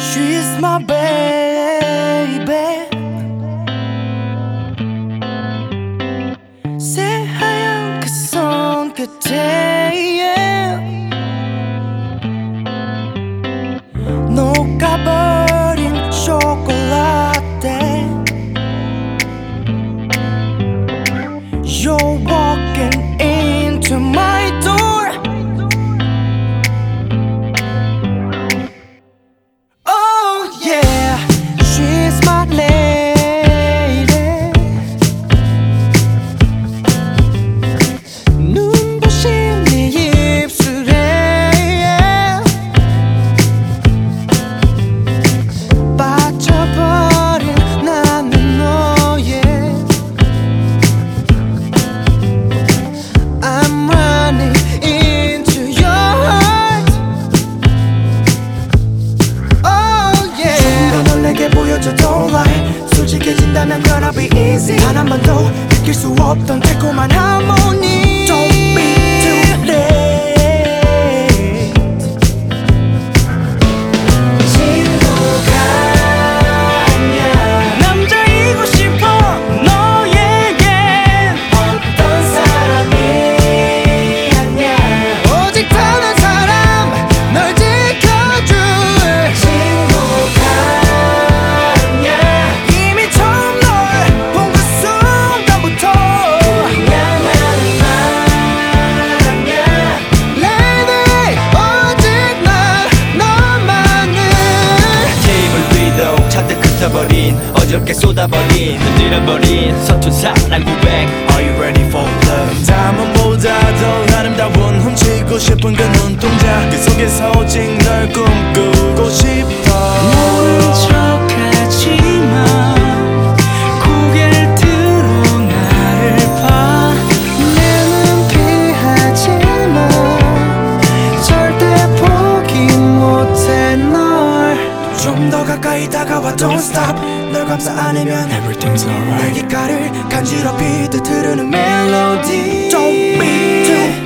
She's my baby 새하얀 그 손끝에 보여줘 don't lie. 솔직해진다면 gonna be easy. 단 한 번도 느낄 수 없던 달콤한 하모니. 어저께 쏟아버린 흔들어버린 서툰 사랑 고백. Are you ready for love? 담은보다 더 아름다운 훔치고 싶은 그 눈동자. 그 속에서 오직 다가와 don't stop 널 감싸 안으면 Everything's alright 내 귓가를 간지럽히듯 흐르는 멜로디 Don't be too